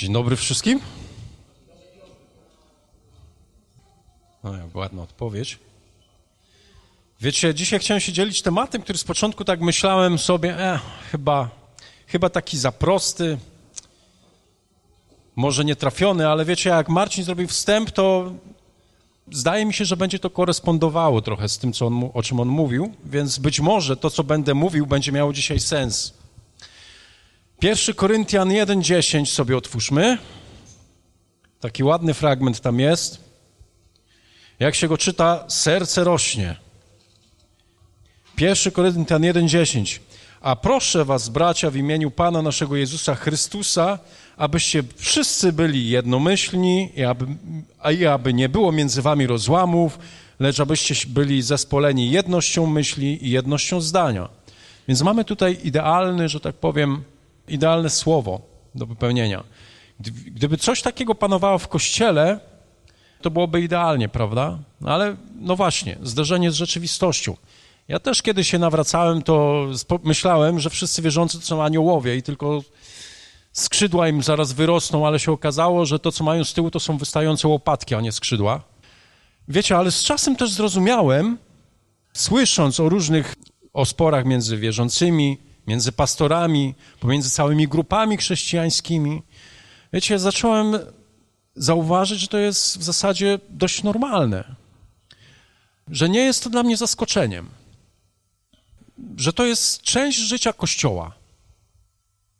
Dzień dobry wszystkim. No, ładna odpowiedź. Wiecie, dzisiaj chciałem się dzielić tematem, który z początku tak myślałem sobie, e, chyba, chyba taki za prosty, może nie trafiony, ale wiecie, jak Marcin zrobił wstęp, to zdaje mi się, że będzie to korespondowało trochę z tym, co on, o czym on mówił, więc być może to, co będę mówił, będzie miało dzisiaj sens. 1 Koryntian 1,10 sobie otwórzmy. Taki ładny fragment tam jest. Jak się go czyta, serce rośnie. 1 Koryntian 1,10. A proszę was, bracia, w imieniu Pana naszego Jezusa Chrystusa, abyście wszyscy byli jednomyślni i aby, i aby nie było między wami rozłamów, lecz abyście byli zespoleni jednością myśli i jednością zdania. Więc mamy tutaj idealny, że tak powiem, idealne słowo do wypełnienia. Gdyby coś takiego panowało w kościele, to byłoby idealnie, prawda? Ale no właśnie, zderzenie z rzeczywistością. Ja też kiedy się nawracałem, to myślałem, że wszyscy wierzący to są aniołowie i tylko skrzydła im zaraz wyrosną, ale się okazało, że to, co mają z tyłu, to są wystające łopatki, a nie skrzydła. Wiecie, ale z czasem też zrozumiałem, słysząc o różnych, o sporach między wierzącymi, między pastorami, pomiędzy całymi grupami chrześcijańskimi, wiecie, zacząłem zauważyć, że to jest w zasadzie dość normalne. Że nie jest to dla mnie zaskoczeniem. Że to jest część życia Kościoła.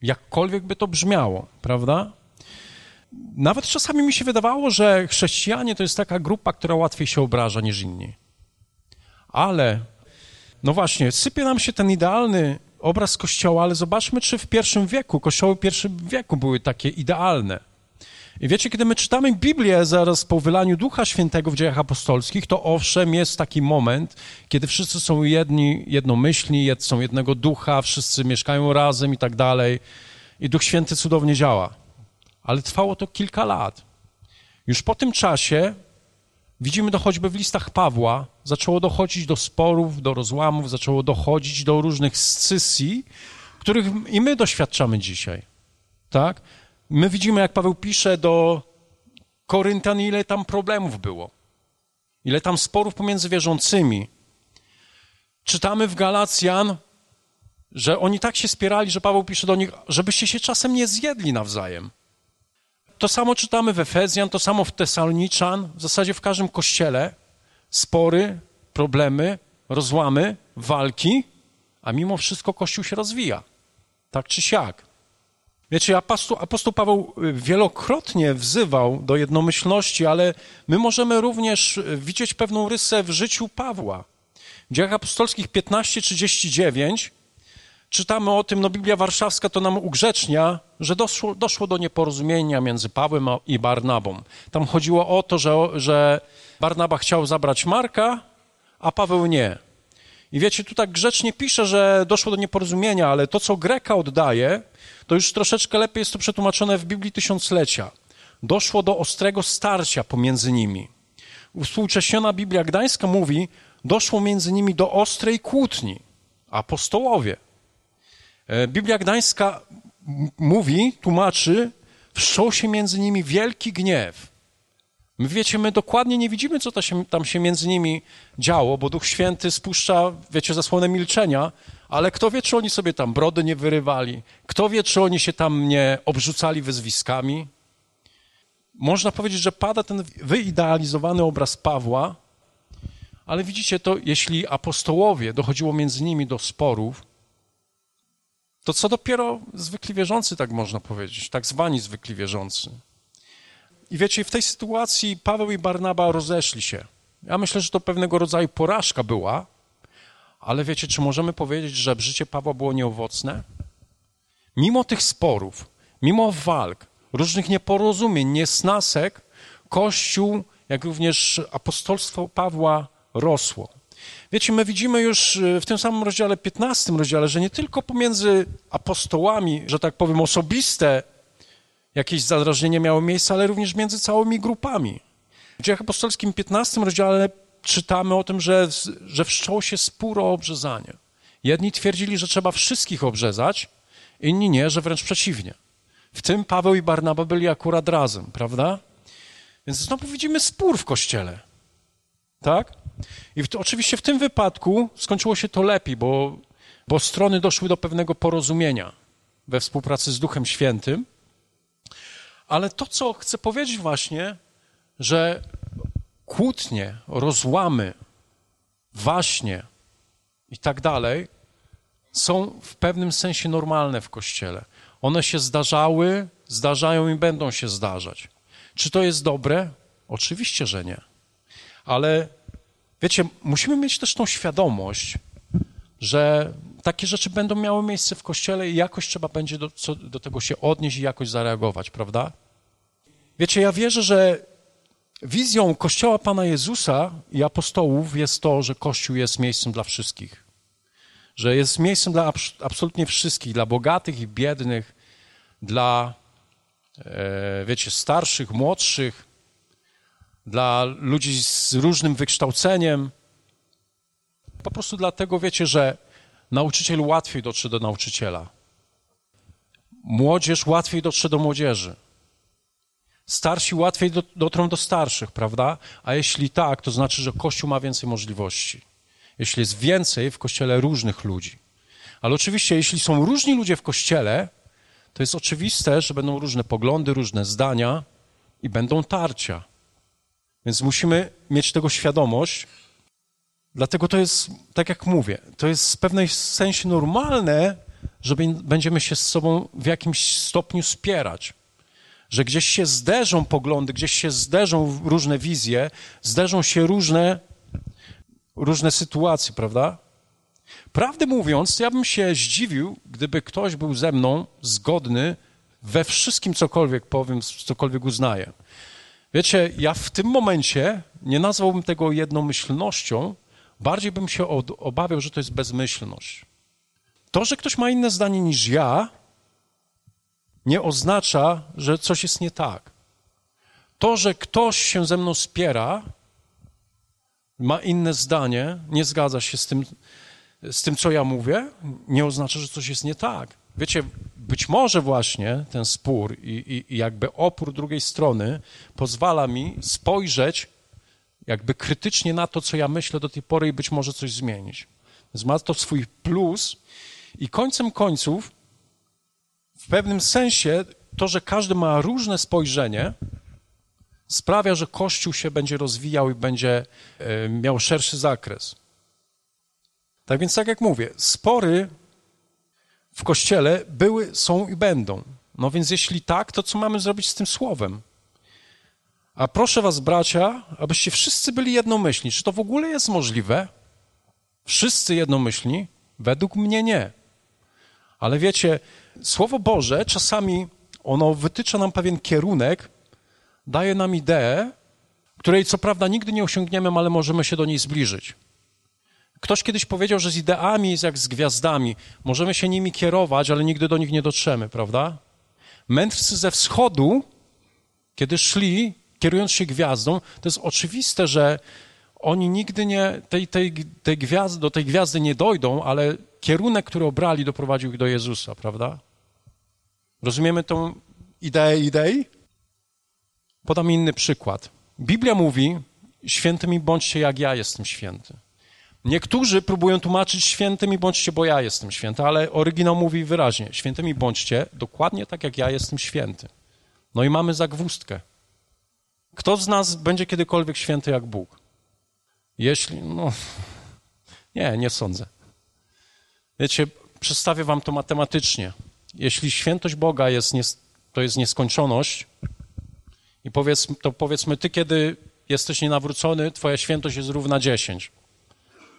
Jakkolwiek by to brzmiało, prawda? Nawet czasami mi się wydawało, że chrześcijanie to jest taka grupa, która łatwiej się obraża niż inni. Ale, no właśnie, sypie nam się ten idealny obraz Kościoła, ale zobaczmy, czy w pierwszym wieku, Kościoły w pierwszym wieku były takie idealne. I wiecie, kiedy my czytamy Biblię zaraz po wylaniu Ducha Świętego w dziejach apostolskich, to owszem, jest taki moment, kiedy wszyscy są jedni, jednomyślni, są jednego ducha, wszyscy mieszkają razem i tak dalej. I Duch Święty cudownie działa. Ale trwało to kilka lat. Już po tym czasie, widzimy to choćby w listach Pawła, zaczęło dochodzić do sporów, do rozłamów, zaczęło dochodzić do różnych scysji, których i my doświadczamy dzisiaj. Tak? My widzimy, jak Paweł pisze do Koryntian, ile tam problemów było. Ile tam sporów pomiędzy wierzącymi. Czytamy w Galacjan, że oni tak się spierali, że Paweł pisze do nich, żebyście się czasem nie zjedli nawzajem. To samo czytamy w Efezjan, to samo w Tesaloniczan, w zasadzie w każdym kościele. Spory, problemy, rozłamy, walki, a mimo wszystko Kościół się rozwija. Tak czy siak. Wiecie, apostoł, apostoł Paweł y, wielokrotnie wzywał do jednomyślności, ale my możemy również y, widzieć pewną rysę w życiu Pawła. W dziejach apostolskich 15:39 czytamy o tym, no Biblia Warszawska to nam ugrzecznia, że doszło, doszło do nieporozumienia między Pawłem i Barnabą. Tam chodziło o to, że, że Barnaba chciał zabrać Marka, a Paweł nie. I wiecie, tu tak grzecznie pisze, że doszło do nieporozumienia, ale to, co Greka oddaje, to już troszeczkę lepiej jest to przetłumaczone w Biblii Tysiąclecia. Doszło do ostrego starcia pomiędzy nimi. Współcześniona Biblia Gdańska mówi, doszło między nimi do ostrej kłótni. Apostołowie. E, Biblia Gdańska mówi, tłumaczy, wszczął się między nimi wielki gniew. My wiecie, my dokładnie nie widzimy, co się, tam się między nimi działo, bo Duch Święty spuszcza, wiecie, zasłonę milczenia, ale kto wie, czy oni sobie tam brody nie wyrywali, kto wie, czy oni się tam nie obrzucali wyzwiskami. Można powiedzieć, że pada ten wyidealizowany obraz Pawła, ale widzicie to, jeśli apostołowie dochodziło między nimi do sporów, to co dopiero zwykli wierzący, tak można powiedzieć, tak zwani zwykli wierzący. I wiecie, w tej sytuacji Paweł i Barnaba rozeszli się. Ja myślę, że to pewnego rodzaju porażka była, ale wiecie, czy możemy powiedzieć, że życie Pawła było nieowocne? Mimo tych sporów, mimo walk, różnych nieporozumień, niesnasek, Kościół, jak również apostolstwo Pawła rosło. Wiecie, my widzimy już w tym samym rozdziale, 15 rozdziale, że nie tylko pomiędzy apostołami, że tak powiem, osobiste jakieś zadrażnienie miało miejsce, ale również między całymi grupami. W dziejach apostolskim 15 rozdziale czytamy o tym, że, że wszczął się spór o obrzezanie. Jedni twierdzili, że trzeba wszystkich obrzezać, inni nie, że wręcz przeciwnie. W tym Paweł i Barnaba byli akurat razem, prawda? Więc znowu widzimy spór w kościele. Tak? I w, oczywiście w tym wypadku skończyło się to lepiej, bo, bo strony doszły do pewnego porozumienia we współpracy z Duchem Świętym. Ale to, co chcę powiedzieć właśnie, że kłótnie, rozłamy, waśnie i tak dalej są w pewnym sensie normalne w Kościele. One się zdarzały, zdarzają i będą się zdarzać. Czy to jest dobre? Oczywiście, że nie. Ale wiecie, musimy mieć też tą świadomość, że takie rzeczy będą miały miejsce w kościele i jakoś trzeba będzie do, co, do tego się odnieść i jakoś zareagować, prawda? Wiecie, ja wierzę, że wizją Kościoła Pana Jezusa i apostołów jest to, że Kościół jest miejscem dla wszystkich. Że jest miejscem dla absolutnie wszystkich, dla bogatych i biednych, dla, e, wiecie, starszych, młodszych, dla ludzi z różnym wykształceniem. Po prostu dlatego, wiecie, że nauczyciel łatwiej dotrze do nauczyciela. Młodzież łatwiej dotrze do młodzieży. Starsi łatwiej dotrą do starszych, prawda? A jeśli tak, to znaczy, że Kościół ma więcej możliwości. Jeśli jest więcej w Kościele różnych ludzi. Ale oczywiście, jeśli są różni ludzie w Kościele, to jest oczywiste, że będą różne poglądy, różne zdania i będą tarcia. Więc musimy mieć tego świadomość. Dlatego to jest, tak jak mówię, to jest w pewnym sensie normalne, że będziemy się z sobą w jakimś stopniu spierać. Że gdzieś się zderzą poglądy, gdzieś się zderzą różne wizje, zderzą się różne, różne sytuacje, prawda? Prawdę mówiąc, ja bym się zdziwił, gdyby ktoś był ze mną zgodny we wszystkim, cokolwiek powiem, cokolwiek uznaję. Wiecie, ja w tym momencie nie nazwałbym tego jednomyślnością, bardziej bym się obawiał, że to jest bezmyślność. To, że ktoś ma inne zdanie niż ja, nie oznacza, że coś jest nie tak. To, że ktoś się ze mną spiera, ma inne zdanie, nie zgadza się z tym, z tym, co ja mówię, nie oznacza, że coś jest nie tak. Wiecie, być może właśnie ten spór i, i, i, jakby opór drugiej strony pozwala mi spojrzeć jakby krytycznie na to, co ja myślę do tej pory i być może coś zmienić. Więc ma to swój plus i końcem końców w pewnym sensie to, że każdy ma różne spojrzenie, sprawia, że Kościół się będzie rozwijał i będzie e, miał szerszy zakres. Tak więc, tak jak mówię, spory w Kościele były, są i będą. No więc jeśli tak, to co mamy zrobić z tym słowem? A proszę was, bracia, abyście wszyscy byli jednomyślni. Czy to w ogóle jest możliwe? Wszyscy jednomyślni? Według mnie nie. Ale wiecie, Słowo Boże czasami ono wytycza nam pewien kierunek, daje nam ideę, której co prawda nigdy nie osiągniemy, ale możemy się do niej zbliżyć. Ktoś kiedyś powiedział, że z ideami jest jak z gwiazdami. Możemy się nimi kierować, ale nigdy do nich nie dotrzemy, prawda? Mędrcy ze wschodu, kiedy szli, kierując się gwiazdą, to jest oczywiste, że oni nigdy nie, tej, tej, tej gwiazdy, do tej gwiazdy nie dojdą, ale kierunek, który obrali, doprowadził ich do Jezusa, prawda? Rozumiemy tą ideę idei? Podam inny przykład. Biblia mówi, świętymi bądźcie jak ja jestem święty. Niektórzy próbują tłumaczyć świętymi bądźcie, bo ja jestem święty, ale oryginał mówi wyraźnie, świętymi bądźcie dokładnie tak, jak ja jestem święty. No i mamy zagwózdkę. Kto z nas będzie kiedykolwiek święty jak Bóg? Jeśli, no, nie, nie sądzę. Wiecie, przedstawię wam to matematycznie. Jeśli świętość Boga jest, to jest nieskończoność i powiedz, to powiedzmy, ty kiedy jesteś nienawrócony, twoja świętość jest równa 10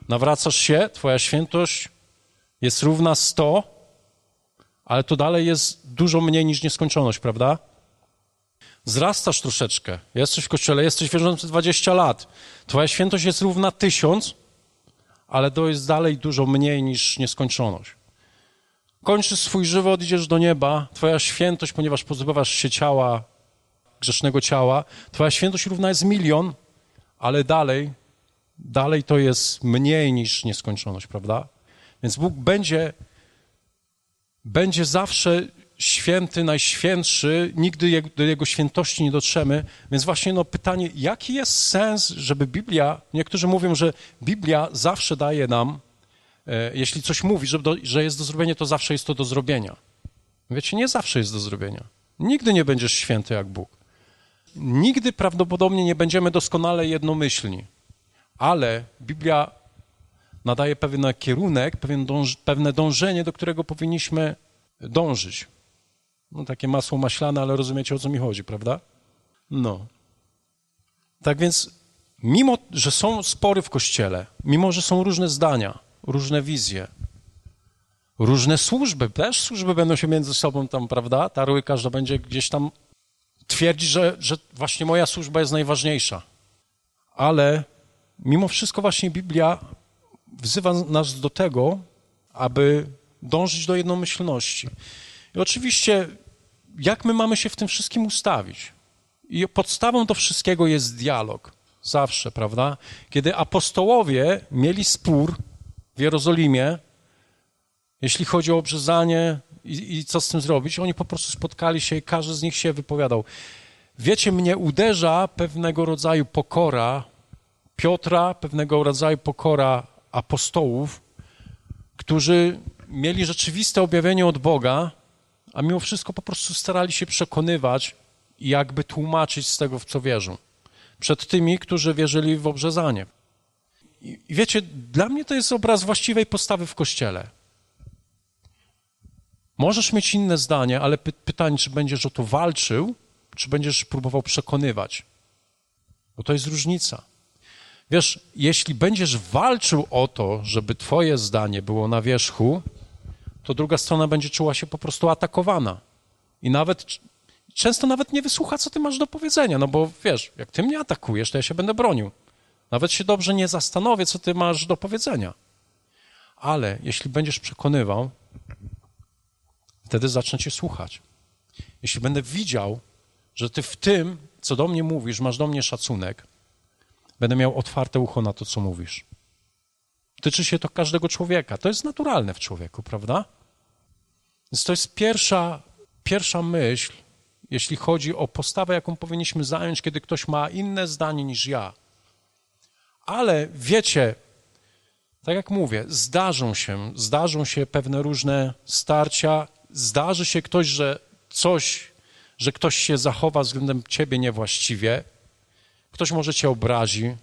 nawracasz się, twoja świętość jest równa 100, ale to dalej jest dużo mniej niż nieskończoność, prawda? Zrastasz troszeczkę, jesteś w kościele, jesteś wierzący 20 lat, twoja świętość jest równa 1000, ale to jest dalej dużo mniej niż nieskończoność. Kończysz swój żywot, idziesz do nieba, twoja świętość, ponieważ pozbywasz się ciała, grzesznego ciała, twoja świętość równa jest milion, ale dalej dalej to jest mniej niż nieskończoność, prawda? Więc Bóg będzie, będzie zawsze święty, najświętszy, nigdy do jego świętości nie dotrzemy. Więc właśnie no, pytanie, jaki jest sens, żeby Biblia, niektórzy mówią, że Biblia zawsze daje nam, e, jeśli coś mówi, że, do, że jest do zrobienia, to zawsze jest to do zrobienia. Wiecie, nie zawsze jest do zrobienia. Nigdy nie będziesz święty jak Bóg. Nigdy prawdopodobnie nie będziemy doskonale jednomyślni, ale Biblia nadaje pewien kierunek, pewien dąż, pewne dążenie, do którego powinniśmy dążyć. No takie masło maślane, ale rozumiecie o co mi chodzi, prawda? No. Tak więc, mimo że są spory w kościele, mimo że są różne zdania, różne wizje, różne służby, też służby będą się między sobą tam, prawda? Tarły, każda będzie gdzieś tam twierdzić, że, że właśnie moja służba jest najważniejsza. Ale mimo wszystko właśnie Biblia wzywa nas do tego, aby dążyć do jednomyślności. I oczywiście, jak my mamy się w tym wszystkim ustawić? I podstawą do wszystkiego jest dialog. Zawsze, prawda? Kiedy apostołowie mieli spór w Jerozolimie, jeśli chodzi o obrzezanie i, i co z tym zrobić, oni po prostu spotkali się i każdy z nich się wypowiadał. Wiecie, mnie uderza pewnego rodzaju pokora Piotra, pewnego rodzaju pokora apostołów, którzy mieli rzeczywiste objawienie od Boga, a mimo wszystko po prostu starali się przekonywać i jakby tłumaczyć z tego, w co wierzą. Przed tymi, którzy wierzyli w obrzezanie. I wiecie, dla mnie to jest obraz właściwej postawy w Kościele. Możesz mieć inne zdanie, ale py pytanie, czy będziesz o to walczył, czy będziesz próbował przekonywać. Bo to jest różnica. Wiesz, jeśli będziesz walczył o to, żeby twoje zdanie było na wierzchu, to druga strona będzie czuła się po prostu atakowana. I nawet często nawet nie wysłucha, co ty masz do powiedzenia, no bo wiesz, jak ty mnie atakujesz, to ja się będę bronił. Nawet się dobrze nie zastanowię, co ty masz do powiedzenia. Ale jeśli będziesz przekonywał, wtedy zacznę cię słuchać. Jeśli będę widział, że ty w tym, co do mnie mówisz, masz do mnie szacunek, będę miał otwarte ucho na to, co mówisz. Tyczy się to każdego człowieka. To jest naturalne w człowieku, prawda? Więc to jest pierwsza, pierwsza myśl, jeśli chodzi o postawę, jaką powinniśmy zająć, kiedy ktoś ma inne zdanie niż ja. Ale wiecie, tak jak mówię, zdarzą się, zdarzą się pewne różne starcia, zdarzy się ktoś, że coś, że ktoś się zachowa względem ciebie niewłaściwie, ktoś może cię obrazi,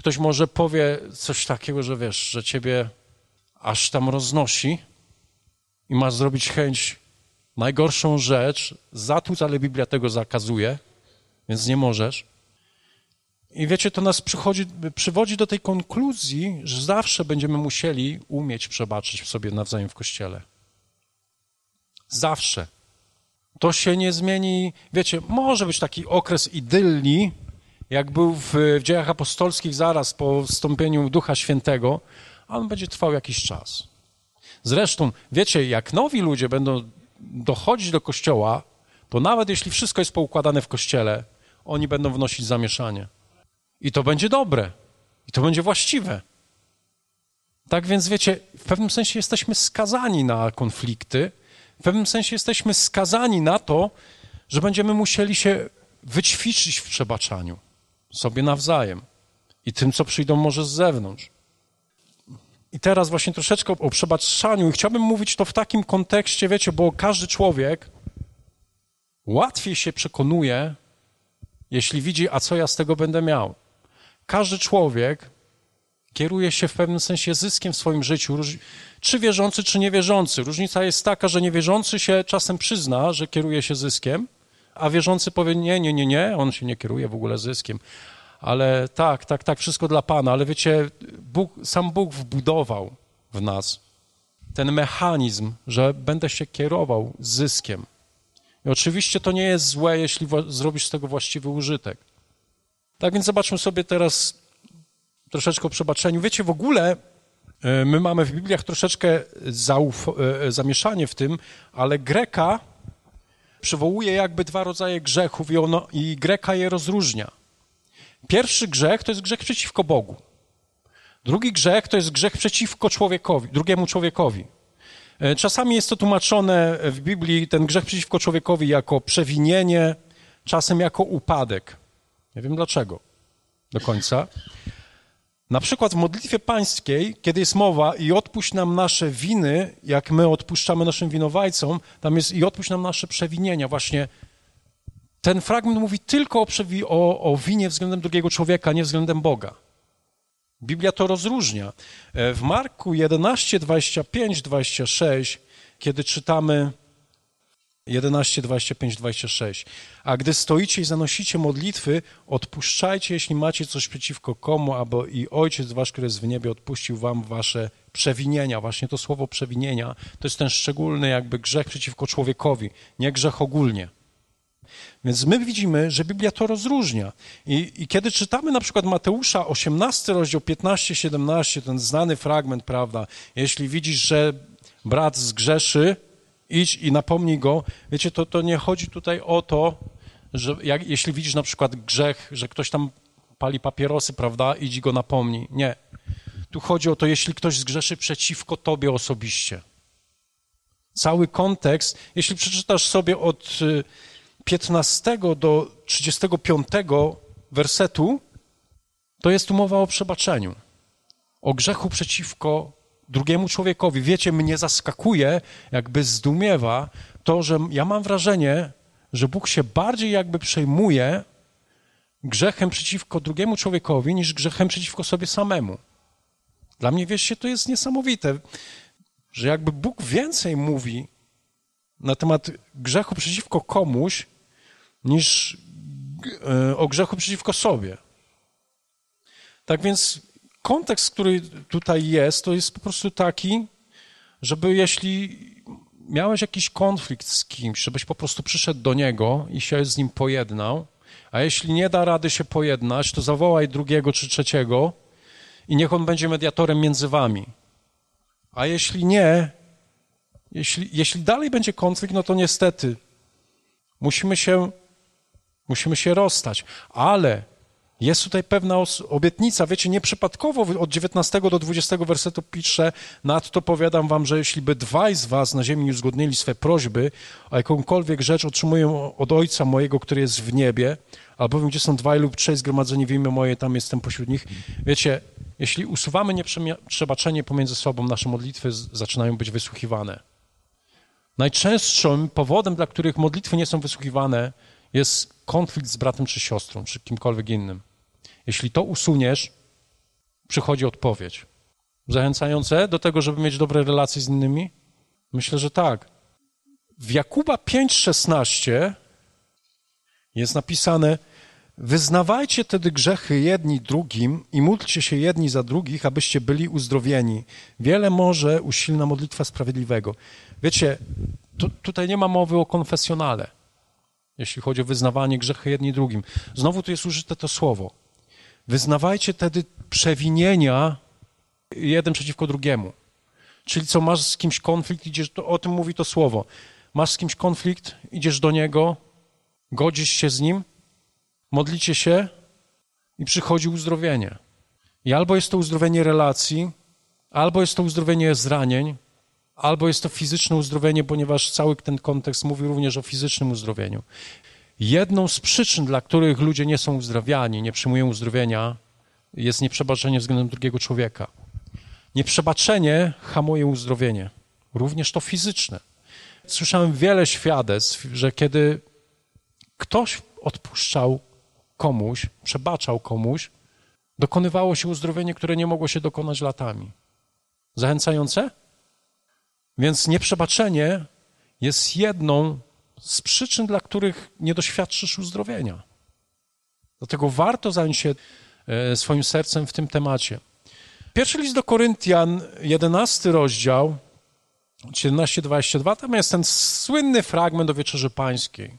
Ktoś może powie coś takiego, że wiesz, że ciebie aż tam roznosi i masz zrobić chęć najgorszą rzecz, zatłuc, ale Biblia tego zakazuje, więc nie możesz. I wiecie, to nas przychodzi, przywodzi do tej konkluzji, że zawsze będziemy musieli umieć przebaczyć sobie nawzajem w Kościele. Zawsze. To się nie zmieni. Wiecie, może być taki okres idylli, jak był w, w dziejach apostolskich zaraz po wstąpieniu Ducha Świętego, on będzie trwał jakiś czas. Zresztą, wiecie, jak nowi ludzie będą dochodzić do kościoła, to nawet jeśli wszystko jest poukładane w kościele, oni będą wnosić zamieszanie. I to będzie dobre. I to będzie właściwe. Tak więc, wiecie, w pewnym sensie jesteśmy skazani na konflikty, w pewnym sensie jesteśmy skazani na to, że będziemy musieli się wyćwiczyć w przebaczaniu sobie nawzajem i tym, co przyjdą może z zewnątrz. I teraz właśnie troszeczkę o przebaczaniu i chciałbym mówić to w takim kontekście, wiecie, bo każdy człowiek łatwiej się przekonuje, jeśli widzi, a co ja z tego będę miał. Każdy człowiek kieruje się w pewnym sensie zyskiem w swoim życiu, czy wierzący, czy niewierzący. Różnica jest taka, że niewierzący się czasem przyzna, że kieruje się zyskiem, a wierzący powie, nie, nie, nie, nie, on się nie kieruje w ogóle zyskiem. Ale tak, tak, tak, wszystko dla Pana. Ale wiecie, Bóg, sam Bóg wbudował w nas ten mechanizm, że będę się kierował zyskiem. I oczywiście to nie jest złe, jeśli zrobisz z tego właściwy użytek. Tak więc zobaczmy sobie teraz troszeczkę o przebaczeniu. Wiecie, w ogóle e, my mamy w Bibliach troszeczkę e, zamieszanie w tym, ale Greka przywołuje jakby dwa rodzaje grzechów i, ono, i Greka je rozróżnia. Pierwszy grzech to jest grzech przeciwko Bogu. Drugi grzech to jest grzech przeciwko człowiekowi, drugiemu człowiekowi. E, czasami jest to tłumaczone w Biblii, ten grzech przeciwko człowiekowi, jako przewinienie, czasem jako upadek. Nie wiem dlaczego do końca. Na przykład w modlitwie pańskiej, kiedy jest mowa i odpuść nam nasze winy, jak my odpuszczamy naszym winowajcom, tam jest i odpuść nam nasze przewinienia. Właśnie ten fragment mówi tylko o, o, o winie względem drugiego człowieka, nie względem Boga. Biblia to rozróżnia. E, w Marku 11, 25, 26, kiedy czytamy 11, 25, 26. A gdy stoicie i zanosicie modlitwy, odpuszczajcie, jeśli macie coś przeciwko komu, aby i Ojciec Wasz, który jest w niebie, odpuścił Wam Wasze przewinienia. Właśnie to słowo przewinienia to jest ten szczególny jakby grzech przeciwko człowiekowi, nie grzech ogólnie. Więc my widzimy, że Biblia to rozróżnia. I, I, kiedy czytamy na przykład Mateusza 18, rozdział 15, 17, ten znany fragment, prawda, jeśli widzisz, że brat zgrzeszy, idź i napomnij go. Wiecie, to, to nie chodzi tutaj o to, że jak, jeśli widzisz na przykład grzech, że ktoś tam pali papierosy, prawda, idź go napomnij. Nie. Tu chodzi o to, jeśli ktoś zgrzeszy przeciwko tobie osobiście. Cały kontekst, jeśli przeczytasz sobie od 15 y, do 35 wersetu, to jest tu mowa o przebaczeniu, o grzechu przeciwko drugiemu człowiekowi. Wiecie, mnie zaskakuje, jakby zdumiewa to, że ja mam wrażenie, że Bóg się bardziej jakby przejmuje grzechem przeciwko drugiemu człowiekowi niż grzechem przeciwko sobie samemu. Dla mnie, wiecie, to jest niesamowite, że jakby Bóg więcej mówi na temat grzechu przeciwko komuś niż e, o grzechu przeciwko sobie. Tak więc kontekst, który tutaj jest, to jest po prostu taki, żeby jeśli miałeś jakiś konflikt z kimś, żebyś po prostu przyszedł do niego i się z nim pojednał, a jeśli nie da rady się pojednać, to zawołaj drugiego czy trzeciego i niech on będzie mediatorem między wami. A jeśli nie, jeśli, jeśli dalej będzie konflikt, no to niestety musimy się, musimy się rozstać. Ale jest tutaj pewna obietnica, wiecie, nieprzypadkowo od 19 do 20 wersetu pisze, nadto powiadam wam, że jeśli by dwaj z was na ziemi uzgodnili swe prośby, a jakąkolwiek rzecz otrzymują od Ojca mojego, który jest w niebie, albowiem gdzie są dwaj lub trzej zgromadzeni w imię moje, tam jestem pośród nich. Wiecie, jeśli usuwamy nieprzebaczenie pomiędzy sobą, nasze modlitwy zaczynają być wysłuchiwane. Najczęstszym powodem, dla których modlitwy nie są wysłuchiwane, jest konflikt z bratem czy siostrą, czy kimkolwiek innym. Jeśli to usuniesz, przychodzi odpowiedź. Zachęcające do tego, żeby mieć dobre relacje z innymi? Myślę, że tak. W Jakuba 5,16 jest napisane: Wyznawajcie tedy grzechy jedni drugim i módlcie się jedni za drugich, abyście byli uzdrowieni. Wiele może usilna modlitwa sprawiedliwego. Wiecie, tu, tutaj nie ma mowy o konfesjonale, jeśli chodzi o wyznawanie grzechy jedni drugim. Znowu tu jest użyte to słowo. Wyznawajcie tedy przewinienia jeden przeciwko drugiemu. Czyli co, masz z kimś konflikt, idziesz, to, o tym mówi to słowo. Masz z kimś konflikt, idziesz do niego, godzisz się z nim, modlicie się i przychodzi uzdrowienie. I albo jest to uzdrowienie relacji, albo jest to uzdrowienie zranień, albo jest to fizyczne uzdrowienie, ponieważ cały ten kontekst mówi również o fizycznym uzdrowieniu. Jedną z przyczyn, dla których ludzie nie są uzdrawiani, nie przyjmują uzdrowienia, jest nieprzebaczenie względem drugiego człowieka. Nieprzebaczenie hamuje uzdrowienie, również to fizyczne. Słyszałem wiele świadectw, że kiedy ktoś odpuszczał komuś, przebaczał komuś, dokonywało się uzdrowienie, które nie mogło się dokonać latami. Zachęcające? Więc nieprzebaczenie jest jedną z przyczyn, dla których nie doświadczysz uzdrowienia. Dlatego warto zająć się e, swoim sercem w tym temacie. Pierwszy list do Koryntian, 11 rozdział, 17-22, tam jest ten słynny fragment o Wieczerzy Pańskiej.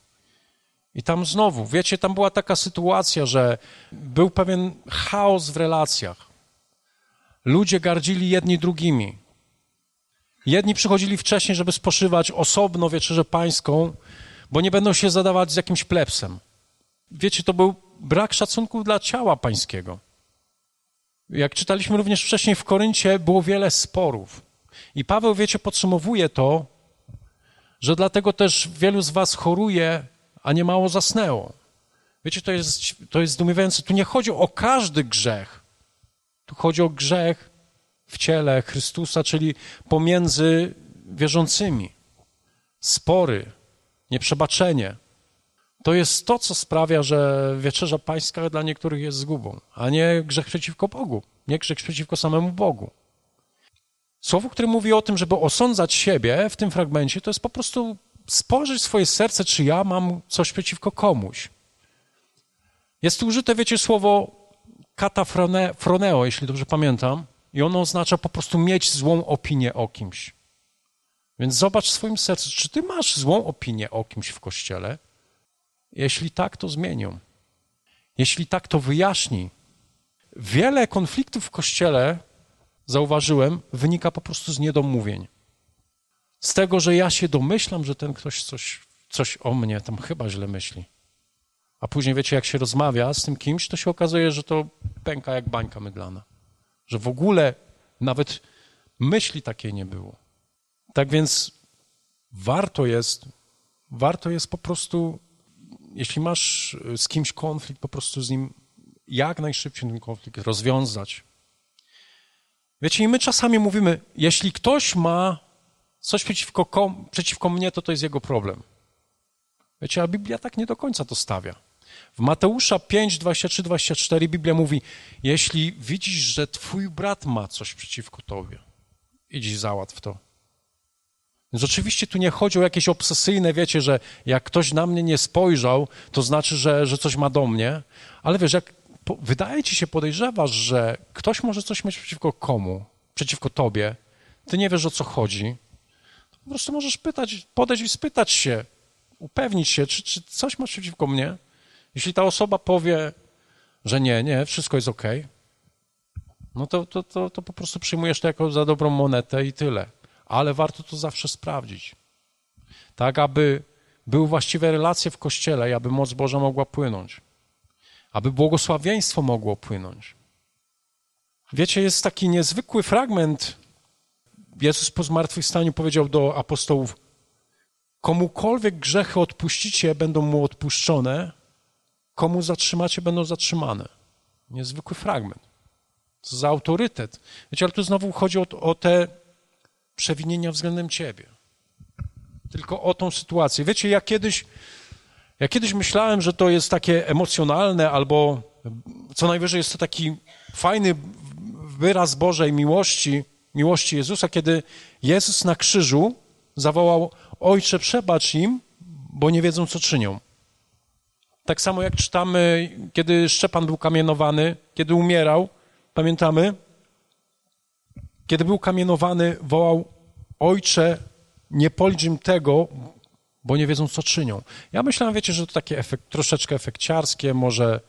I tam znowu, wiecie, tam była taka sytuacja, że był pewien chaos w relacjach. Ludzie gardzili jedni drugimi. Jedni przychodzili wcześniej, żeby spożywać osobno wieczerzę pańską, bo nie będą się zadawać z jakimś plepsem. Wiecie, to był brak szacunku dla ciała pańskiego. Jak czytaliśmy również wcześniej w Koryncie, było wiele sporów. I Paweł, wiecie, podsumowuje to, że dlatego też wielu z was choruje, a nie mało zasnęło. Wiecie, to jest, to jest zdumiewające. Tu nie chodzi o każdy grzech. Tu chodzi o grzech w ciele Chrystusa, czyli pomiędzy wierzącymi. Spory, nieprzebaczenie. To jest to, co sprawia, że wieczerza pańska dla niektórych jest zgubą, a nie grzech przeciwko Bogu, nie grzech przeciwko samemu Bogu. Słowo, które mówi o tym, żeby osądzać siebie w tym fragmencie, to jest po prostu spojrzeć swoje serce, czy ja mam coś przeciwko komuś. Jest tu użyte, wiecie, słowo katafroneo, jeśli dobrze pamiętam, i ono oznacza po prostu mieć złą opinię o kimś. Więc zobacz w swoim sercu, czy ty masz złą opinię o kimś w kościele? Jeśli tak, to zmienią. Jeśli tak, to wyjaśni. Wiele konfliktów w kościele, zauważyłem, wynika po prostu z niedomówień. Z tego, że ja się domyślam, że ten ktoś coś, coś o mnie tam chyba źle myśli. A później, wiecie, jak się rozmawia z tym kimś, to się okazuje, że to pęka jak bańka mydlana. Że w ogóle nawet myśli takiej nie było. Tak więc warto jest, warto jest po prostu, jeśli masz z kimś konflikt, po prostu z nim jak najszybciej ten konflikt rozwiązać. Wiecie, i my czasami mówimy, jeśli ktoś ma coś przeciwko, przeciwko mnie, to to jest jego problem. Wiecie, a Biblia tak nie do końca to stawia. W Mateusza 5, 23, 24 Biblia mówi, jeśli widzisz, że twój brat ma coś przeciwko tobie, idź załatw to. Więc oczywiście tu nie chodzi o jakieś obsesyjne, wiecie, że jak ktoś na mnie nie spojrzał, to znaczy, że, że coś ma do mnie, ale wiesz, jak po, wydaje ci się, podejrzewasz, że ktoś może coś mieć przeciwko komu, przeciwko tobie, ty nie wiesz, o co chodzi, to po prostu możesz pytać, podejść i spytać się, upewnić się, czy, czy coś masz przeciwko mnie. Jeśli ta osoba powie, że nie, nie, wszystko jest ok, no to, to, to, to po prostu przyjmujesz to jako za dobrą monetę i tyle ale warto to zawsze sprawdzić. Tak, aby były właściwe relacje w kościele i aby moc Boża mogła płynąć, aby błogosławieństwo mogło płynąć. Wiecie, jest taki niezwykły fragment. Jezus po zmartwychwstaniu powiedział do apostołów: Komukolwiek grzechy odpuścicie, będą mu odpuszczone, komu zatrzymacie, będą zatrzymane. Niezwykły fragment. Co za autorytet. Wiecie, ale tu znowu chodzi o, o te przewinienia względem ciebie. Tylko o tą sytuację. Wiecie, ja kiedyś, ja kiedyś myślałem, że to jest takie emocjonalne, albo co najwyżej jest to taki fajny wyraz Bożej miłości, miłości Jezusa, kiedy Jezus na krzyżu zawołał: Ojcze, przebacz im, bo nie wiedzą, co czynią. Tak samo jak czytamy, kiedy Szczepan był kamienowany, kiedy umierał, pamiętamy? Kiedy był kamienowany, wołał: Ojcze, nie policz im tego, bo nie wiedzą, co czynią. Ja myślałem, wiecie, że to takie efekt, troszeczkę efekciarskie, może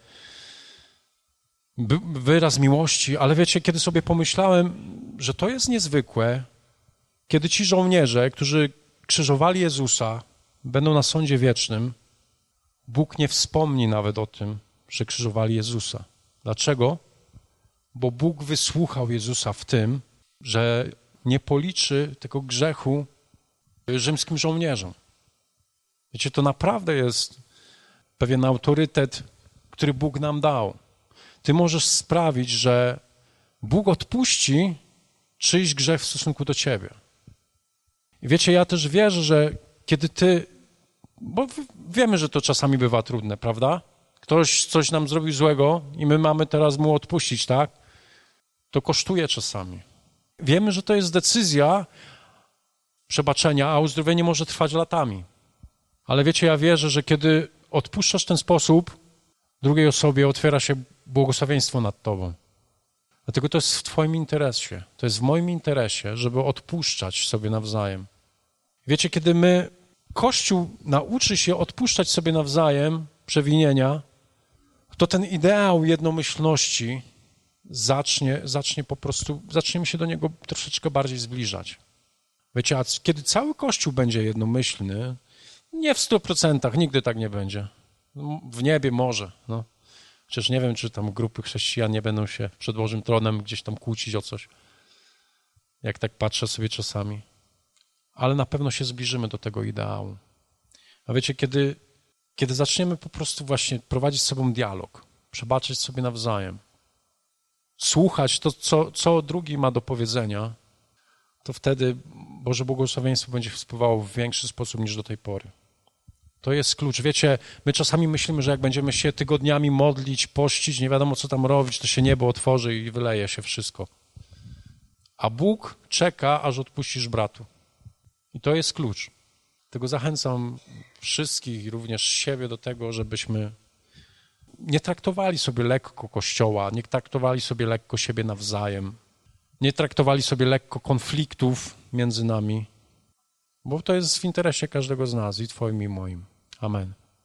wyraz miłości, ale wiecie, kiedy sobie pomyślałem, że to jest niezwykłe, kiedy ci żołnierze, którzy krzyżowali Jezusa, będą na sądzie wiecznym, Bóg nie wspomni nawet o tym, że krzyżowali Jezusa. Dlaczego? Bo Bóg wysłuchał Jezusa w tym, że nie policzy tego grzechu rzymskim żołnierzom. Wiecie, to naprawdę jest pewien autorytet, który Bóg nam dał. Ty możesz sprawić, że Bóg odpuści czyjś grzech w stosunku do ciebie. I wiecie, ja też wierzę, że kiedy ty, bo wiemy, że to czasami bywa trudne, prawda? Ktoś coś nam zrobił złego i my mamy teraz mu odpuścić, tak? To kosztuje czasami. Wiemy, że to jest decyzja przebaczenia, a uzdrowienie może trwać latami. Ale wiecie, ja wierzę, że kiedy odpuszczasz ten sposób, drugiej osobie otwiera się błogosławieństwo nad tobą. Dlatego to jest w Twoim interesie, to jest w moim interesie, żeby odpuszczać sobie nawzajem. Wiecie, kiedy my, Kościół nauczy się odpuszczać sobie nawzajem przewinienia, to ten ideał jednomyślności zacznie, zacznie po prostu, zaczniemy się do niego troszeczkę bardziej zbliżać. Wiecie, a kiedy cały Kościół będzie jednomyślny, nie w stu procentach, nigdy tak nie będzie. W niebie może, no. Przecież nie wiem, czy tam grupy chrześcijan nie będą się przed Bożym Tronem gdzieś tam kłócić o coś. jak tak patrzę sobie czasami. Ale na pewno się zbliżymy do tego ideału. A wiecie, kiedy, kiedy zaczniemy po prostu właśnie prowadzić z sobą dialog, przebaczyć sobie nawzajem, słuchać to, co, co drugi ma do powiedzenia, to wtedy Boże błogosławieństwo będzie wpływało w większy sposób niż do tej pory. To jest klucz. Wiecie, my czasami myślimy, że jak będziemy się tygodniami modlić, pościć, nie wiadomo co tam robić, to się niebo otworzy i wyleje się wszystko. A Bóg czeka, aż odpuścisz bratu. I to jest klucz. Tego zachęcam wszystkich, również siebie do tego, żebyśmy nie traktowali sobie lekko Kościoła, nie traktowali sobie lekko siebie nawzajem, nie traktowali sobie lekko konfliktów między nami, bo to jest w interesie każdego z nas i Twoim i moim. Amen.